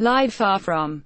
live far from.